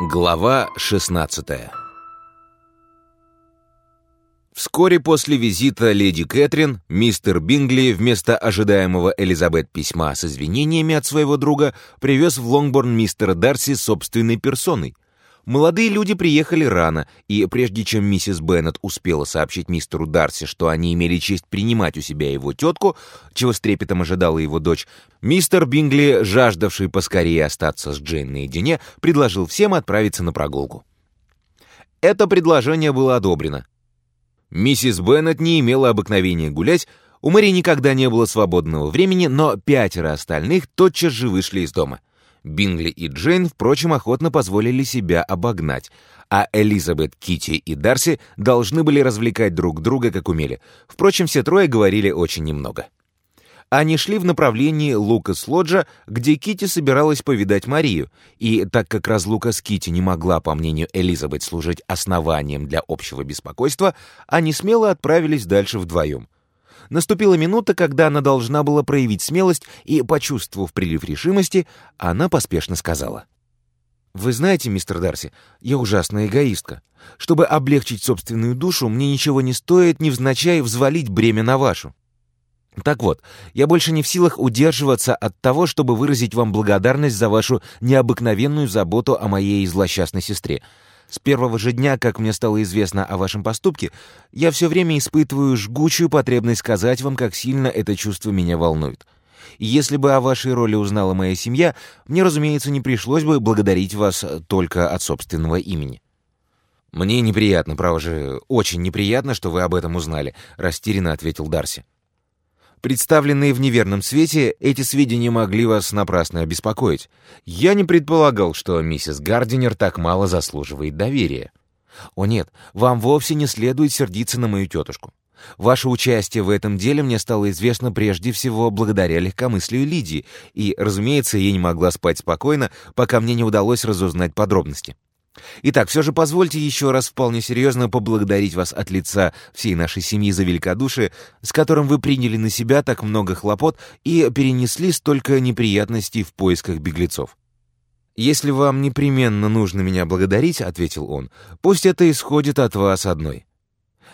Глава 16 Вскоре после визита леди Кэтрин, мистер Бингли вместо ожидаемого Элизабет письма с извинениями от своего друга привез в Лонгборн мистера Дарси собственной персоной. Молодые люди приехали рано, и прежде чем миссис Беннет успела сообщить мистеру Дарси, что они имели честь принимать у себя его тетку, чего с трепетом ожидала его дочь, мистер Бингли, жаждавший поскорее остаться с Джейн наедине, предложил всем отправиться на прогулку. Это предложение было одобрено. Миссис Беннет не имела обыкновения гулять, у Мэри никогда не было свободного времени, но пятеро остальных тотчас же вышли из дома — Бингли и Джейн, впрочем, охотно позволили себя обогнать, а Элизабет, Кити и Дарси должны были развлекать друг друга, как умели. Впрочем, все трое говорили очень немного. Они шли в направлении Лукас-Лоджа, где Кити собиралась повидать Марию, и так как разлука с Кити не могла, по мнению Элизабет, служить основанием для общего беспокойства, они смело отправились дальше вдвоем — Наступила минута, когда она должна была проявить смелость, и, почувствовав прилив решимости, она поспешно сказала. «Вы знаете, мистер Дарси, я ужасная эгоистка. Чтобы облегчить собственную душу, мне ничего не стоит невзначай взвалить бремя на вашу. Так вот, я больше не в силах удерживаться от того, чтобы выразить вам благодарность за вашу необыкновенную заботу о моей злосчастной сестре. С первого же дня, как мне стало известно о вашем поступке, я все время испытываю жгучую потребность сказать вам, как сильно это чувство меня волнует. И если бы о вашей роли узнала моя семья, мне, разумеется, не пришлось бы благодарить вас только от собственного имени. «Мне неприятно, право же, очень неприятно, что вы об этом узнали», — растерянно ответил Дарси. Представленные в неверном свете, эти сведения могли вас напрасно обеспокоить. Я не предполагал, что миссис Гардинер так мало заслуживает доверия. О нет, вам вовсе не следует сердиться на мою тетушку. Ваше участие в этом деле мне стало известно прежде всего благодаря легкомыслию Лидии, и, разумеется, я не могла спать спокойно, пока мне не удалось разузнать подробности. Итак, все же позвольте еще раз вполне серьезно поблагодарить вас от лица всей нашей семьи за великодушие, с которым вы приняли на себя так много хлопот и перенесли столько неприятностей в поисках беглецов. «Если вам непременно нужно меня благодарить», — ответил он, — «пусть это исходит от вас одной.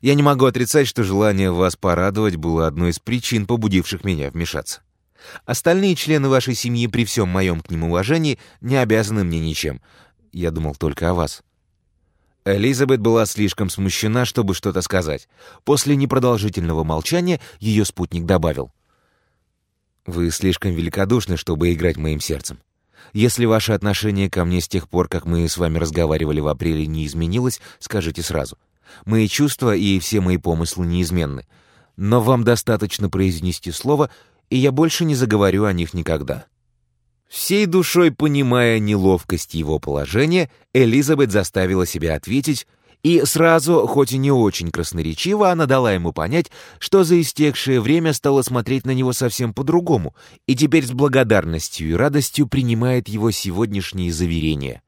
Я не могу отрицать, что желание вас порадовать было одной из причин, побудивших меня вмешаться. Остальные члены вашей семьи при всем моем к ним уважении не обязаны мне ничем, я думал только о вас». Элизабет была слишком смущена, чтобы что-то сказать. После непродолжительного молчания ее спутник добавил. «Вы слишком великодушны, чтобы играть моим сердцем. Если ваше отношение ко мне с тех пор, как мы с вами разговаривали в апреле, не изменилось, скажите сразу. Мои чувства и все мои помыслы неизменны. Но вам достаточно произнести слово, и я больше не заговорю о них никогда». Всей душой понимая неловкость его положения, Элизабет заставила себя ответить, и сразу, хоть и не очень красноречиво, она дала ему понять, что за истекшее время стала смотреть на него совсем по-другому, и теперь с благодарностью и радостью принимает его сегодняшние заверения.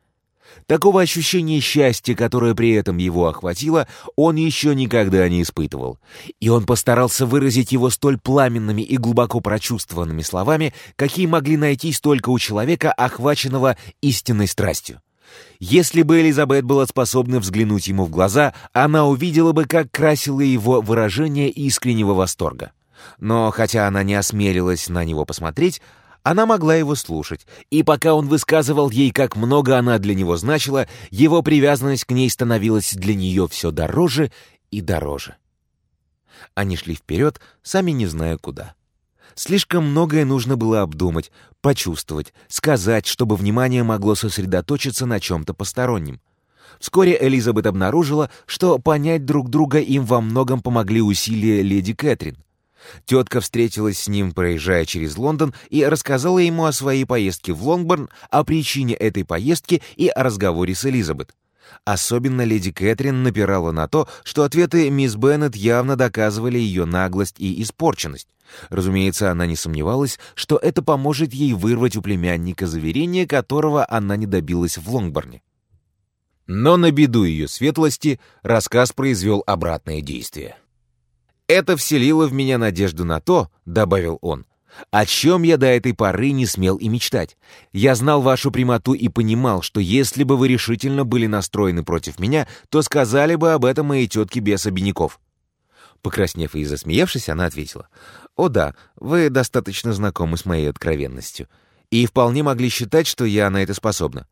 Такого ощущения счастья, которое при этом его охватило, он еще никогда не испытывал. И он постарался выразить его столь пламенными и глубоко прочувствованными словами, какие могли найтись только у человека, охваченного истинной страстью. Если бы Элизабет была способна взглянуть ему в глаза, она увидела бы, как красило его выражение искреннего восторга. Но хотя она не осмелилась на него посмотреть, она могла его слушать, и пока он высказывал ей, как много она для него значила, его привязанность к ней становилась для нее все дороже и дороже. Они шли вперед, сами не зная куда. Слишком многое нужно было обдумать, почувствовать, сказать, чтобы внимание могло сосредоточиться на чем-то постороннем. Вскоре Элизабет обнаружила, что понять друг друга им во многом помогли усилия леди Кэтрин. Тетка встретилась с ним, проезжая через Лондон, и рассказала ему о своей поездке в Лонгборн, о причине этой поездки и о разговоре с Элизабет. Особенно леди Кэтрин напирала на то, что ответы мисс Беннет явно доказывали ее наглость и испорченность. Разумеется, она не сомневалась, что это поможет ей вырвать у племянника заверение, которого она не добилась в Лонгборне. Но на беду ее светлости рассказ произвел обратное действие. Это вселило в меня надежду на то, — добавил он, — о чем я до этой поры не смел и мечтать. Я знал вашу прямоту и понимал, что если бы вы решительно были настроены против меня, то сказали бы об этом моей тетке без обиняков. Покраснев и засмеявшись, она ответила, «О да, вы достаточно знакомы с моей откровенностью, и вполне могли считать, что я на это способна.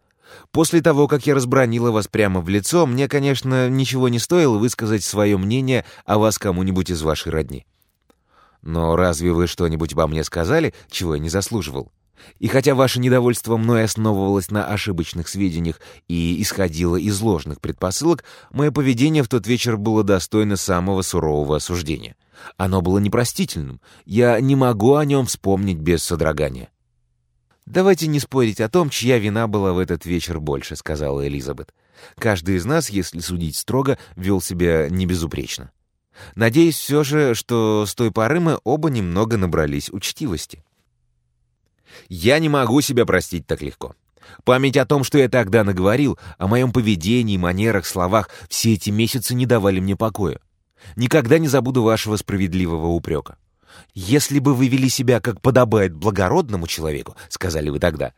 После того, как я разбронила вас прямо в лицо, мне, конечно, ничего не стоило высказать свое мнение о вас кому-нибудь из вашей родни. Но разве вы что-нибудь обо мне сказали, чего я не заслуживал? И хотя ваше недовольство мной основывалось на ошибочных сведениях и исходило из ложных предпосылок, мое поведение в тот вечер было достойно самого сурового осуждения. Оно было непростительным. Я не могу о нем вспомнить без содрогания. «Давайте не спорить о том, чья вина была в этот вечер больше», — сказала Элизабет. «Каждый из нас, если судить строго, вел себя небезупречно. Надеюсь все же, что с той поры мы оба немного набрались учтивости». «Я не могу себя простить так легко. Память о том, что я тогда наговорил, о моем поведении, манерах, словах, все эти месяцы не давали мне покоя. Никогда не забуду вашего справедливого упрека. «Если бы вы вели себя, как подобает благородному человеку», — сказали вы тогда,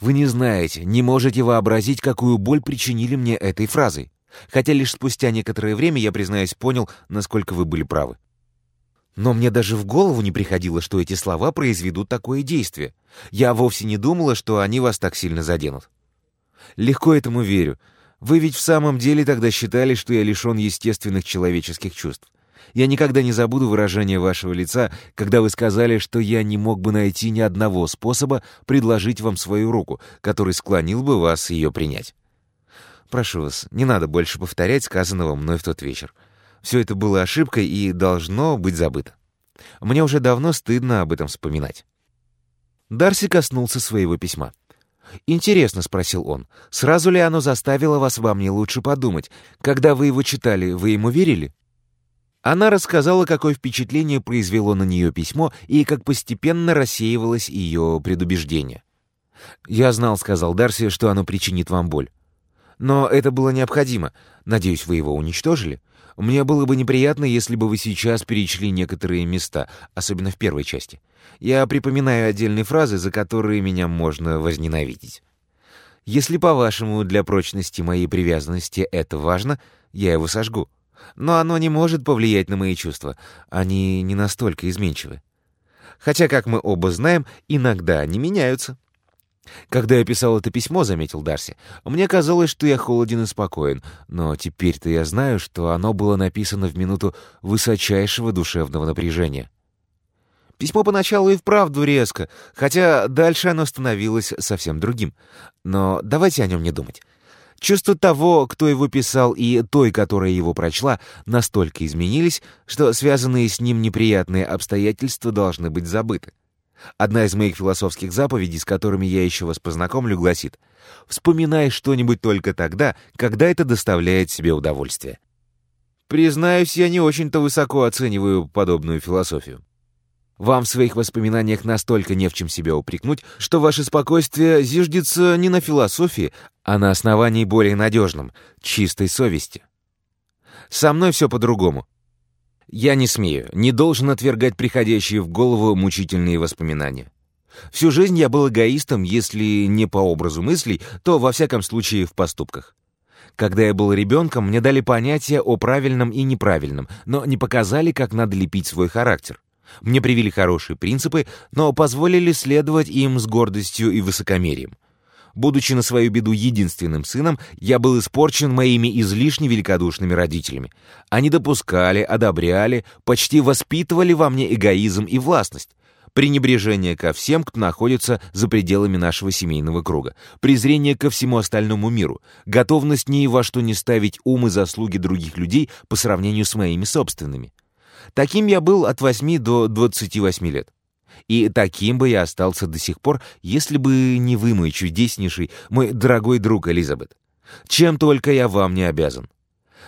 «вы не знаете, не можете вообразить, какую боль причинили мне этой фразой. Хотя лишь спустя некоторое время я, признаюсь, понял, насколько вы были правы. Но мне даже в голову не приходило, что эти слова произведут такое действие. Я вовсе не думала, что они вас так сильно заденут. Легко этому верю. Вы ведь в самом деле тогда считали, что я лишен естественных человеческих чувств. Я никогда не забуду выражение вашего лица, когда вы сказали, что я не мог бы найти ни одного способа предложить вам свою руку, который склонил бы вас ее принять. Прошу вас, не надо больше повторять сказанного мной в тот вечер. Все это было ошибкой и должно быть забыто. Мне уже давно стыдно об этом вспоминать. Дарси коснулся своего письма. «Интересно», — спросил он, — «сразу ли оно заставило вас во мне лучше подумать? Когда вы его читали, вы ему верили?» Она рассказала, какое впечатление произвело на нее письмо и как постепенно рассеивалось ее предубеждение. «Я знал», — сказал Дарси, — «что оно причинит вам боль. Но это было необходимо. Надеюсь, вы его уничтожили? Мне было бы неприятно, если бы вы сейчас перечли некоторые места, особенно в первой части. Я припоминаю отдельные фразы, за которые меня можно возненавидеть. Если, по-вашему, для прочности моей привязанности это важно, я его сожгу. Но оно не может повлиять на мои чувства. Они не настолько изменчивы. Хотя, как мы оба знаем, иногда они меняются. Когда я писал это письмо, заметил Дарси, мне казалось, что я холоден и спокоен, но теперь-то я знаю, что оно было написано в минуту высочайшего душевного напряжения. Письмо поначалу и вправду резко, хотя дальше оно становилось совсем другим. Но давайте о нем не думать. Чувства того, кто его писал, и той, которая его прочла, настолько изменились, что связанные с ним неприятные обстоятельства должны быть забыты. Одна из моих философских заповедей, с которыми я еще вас познакомлю, гласит «Вспоминай что-нибудь только тогда, когда это доставляет себе удовольствие». Признаюсь, я не очень-то высоко оцениваю подобную философию. Вам в своих воспоминаниях настолько не в чем себя упрекнуть, что ваше спокойствие зиждется не на философии, а на основании более надежном — чистой совести. Со мной все по-другому. Я не смею, не должен отвергать приходящие в голову мучительные воспоминания. Всю жизнь я был эгоистом, если не по образу мыслей, то во всяком случае в поступках. Когда я был ребенком, мне дали понятие о правильном и неправильном, но не показали, как надо лепить свой характер. Мне привили хорошие принципы, но позволили следовать им с гордостью и высокомерием. Будучи на свою беду единственным сыном, я был испорчен моими излишне великодушными родителями. Они допускали, одобряли, почти воспитывали во мне эгоизм и властность, пренебрежение ко всем, кто находится за пределами нашего семейного круга, презрение ко всему остальному миру, готовность ни во что не ставить ум и заслуги других людей по сравнению с моими собственными. Таким я был от 8 до 28 лет. И таким бы я остался до сих пор, если бы не вы, мой чудеснейший, мой дорогой друг Элизабет. Чем только я вам не обязан.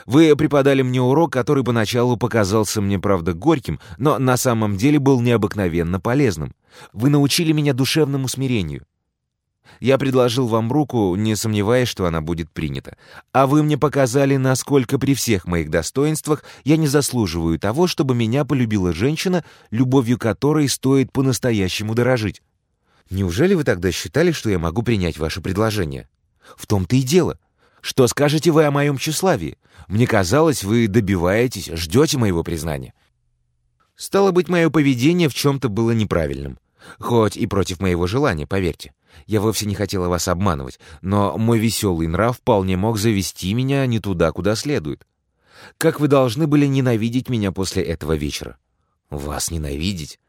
Вы преподали мне урок, который поначалу показался мне, правда, горьким, но на самом деле был необыкновенно полезным. Вы научили меня душевному смирению. Я предложил вам руку, не сомневаясь, что она будет принята. А вы мне показали, насколько при всех моих достоинствах я не заслуживаю того, чтобы меня полюбила женщина, любовью которой стоит по-настоящему дорожить. Неужели вы тогда считали, что я могу принять ваше предложение? В том-то и дело. Что скажете вы о моем тщеславии? Мне казалось, вы добиваетесь, ждете моего признания. Стало быть, мое поведение в чем-то было неправильным. Хоть и против моего желания, поверьте. Я вовсе не хотела вас обманывать, но мой веселый нрав вполне мог завести меня не туда, куда следует. Как вы должны были ненавидеть меня после этого вечера? Вас ненавидеть?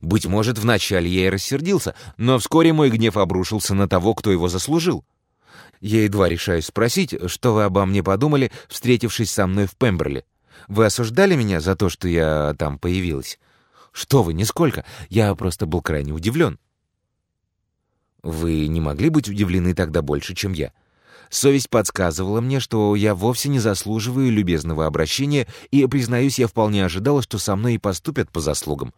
Быть может, вначале я и рассердился, но вскоре мой гнев обрушился на того, кто его заслужил. Я едва решаюсь спросить, что вы обо мне подумали, встретившись со мной в Пемберли. Вы осуждали меня за то, что я там появилась? Что вы, нисколько. Я просто был крайне удивлен. Вы не могли быть удивлены тогда больше, чем я. Совесть подсказывала мне, что я вовсе не заслуживаю любезного обращения, и, признаюсь, я вполне ожидала, что со мной и поступят по заслугам.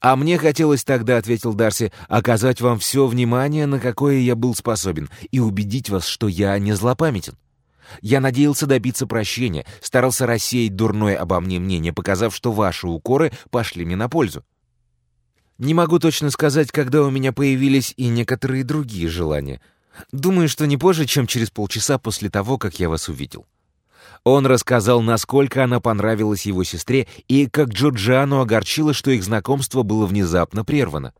«А мне хотелось тогда, — ответил Дарси, — оказать вам все внимание, на какое я был способен, и убедить вас, что я не злопамятен. Я надеялся добиться прощения, старался рассеять дурное обо мне мнение, показав, что ваши укоры пошли мне на пользу. Не могу точно сказать, когда у меня появились и некоторые другие желания. Думаю, что не позже, чем через полчаса после того, как я вас увидел. Он рассказал, насколько она понравилась его сестре и как Джорджиану огорчило, что их знакомство было внезапно прервано.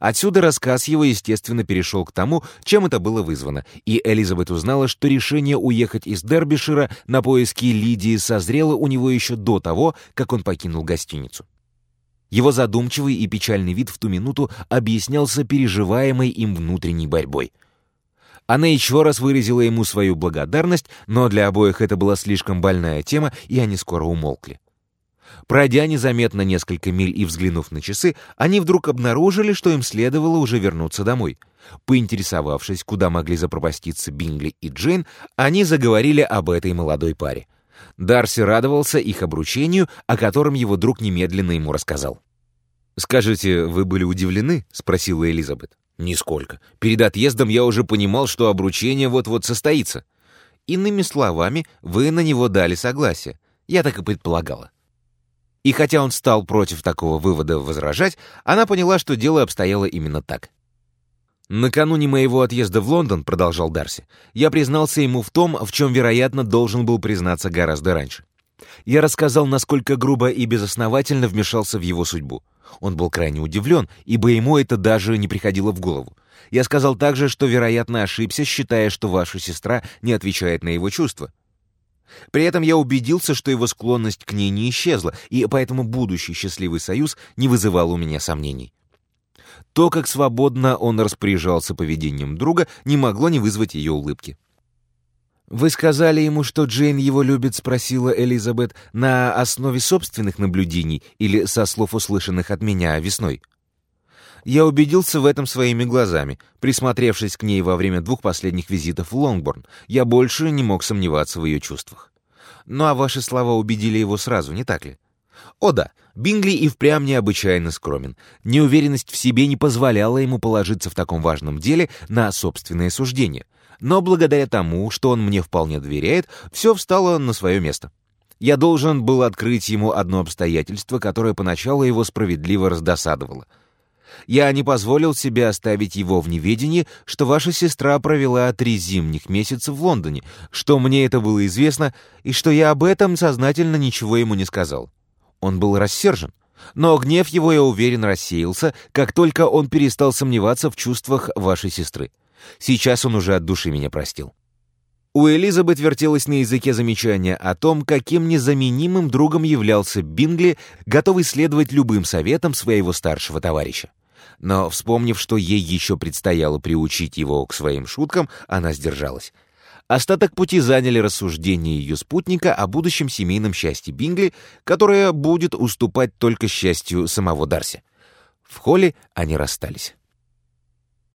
Отсюда рассказ его, естественно, перешел к тому, чем это было вызвано, и Элизабет узнала, что решение уехать из Дербишира на поиски Лидии созрело у него еще до того, как он покинул гостиницу. Его задумчивый и печальный вид в ту минуту объяснялся переживаемой им внутренней борьбой. Она еще раз выразила ему свою благодарность, но для обоих это была слишком больная тема, и они скоро умолкли. Пройдя незаметно несколько миль и взглянув на часы, они вдруг обнаружили, что им следовало уже вернуться домой. Поинтересовавшись, куда могли запропаститься Бингли и Джейн, они заговорили об этой молодой паре. Дарси радовался их обручению, о котором его друг немедленно ему рассказал. «Скажите, вы были удивлены?» — спросила Элизабет. «Нисколько. Перед отъездом я уже понимал, что обручение вот-вот состоится. Иными словами, вы на него дали согласие. Я так и предполагала». И хотя он стал против такого вывода возражать, она поняла, что дело обстояло именно так. «Накануне моего отъезда в Лондон, — продолжал Дарси, — я признался ему в том, в чем, вероятно, должен был признаться гораздо раньше. Я рассказал, насколько грубо и безосновательно вмешался в его судьбу. Он был крайне удивлен, ибо ему это даже не приходило в голову. Я сказал также, что, вероятно, ошибся, считая, что ваша сестра не отвечает на его чувства. При этом я убедился, что его склонность к ней не исчезла, и поэтому будущий счастливый союз не вызывал у меня сомнений. То, как свободно он распоряжался поведением друга, не могло не вызвать ее улыбки. «Вы сказали ему, что Джейн его любит?» — спросила Элизабет. «На основе собственных наблюдений или со слов, услышанных от меня весной?» Я убедился в этом своими глазами. Присмотревшись к ней во время двух последних визитов в Лонгборн, я больше не мог сомневаться в ее чувствах. Ну а ваши слова убедили его сразу, не так ли? О да, Бингли и впрямь необычайно скромен. Неуверенность в себе не позволяла ему положиться в таком важном деле на собственное суждение. Но благодаря тому, что он мне вполне доверяет, все встало на свое место. Я должен был открыть ему одно обстоятельство, которое поначалу его справедливо раздосадовало. Я не позволил себе оставить его в неведении, что ваша сестра провела три зимних месяца в Лондоне, что мне это было известно, и что я об этом сознательно ничего ему не сказал. Он был рассержен. Но гнев его, я уверен, рассеялся, как только он перестал сомневаться в чувствах вашей сестры. Сейчас он уже от души меня простил. У Элизабет вертелось на языке замечание о том, каким незаменимым другом являлся Бингли, готовый следовать любым советам своего старшего товарища. Но, вспомнив, что ей еще предстояло приучить его к своим шуткам, она сдержалась. Остаток пути заняли рассуждения ее спутника о будущем семейном счастье Бингли, которое будет уступать только счастью самого Дарси. В холле они расстались.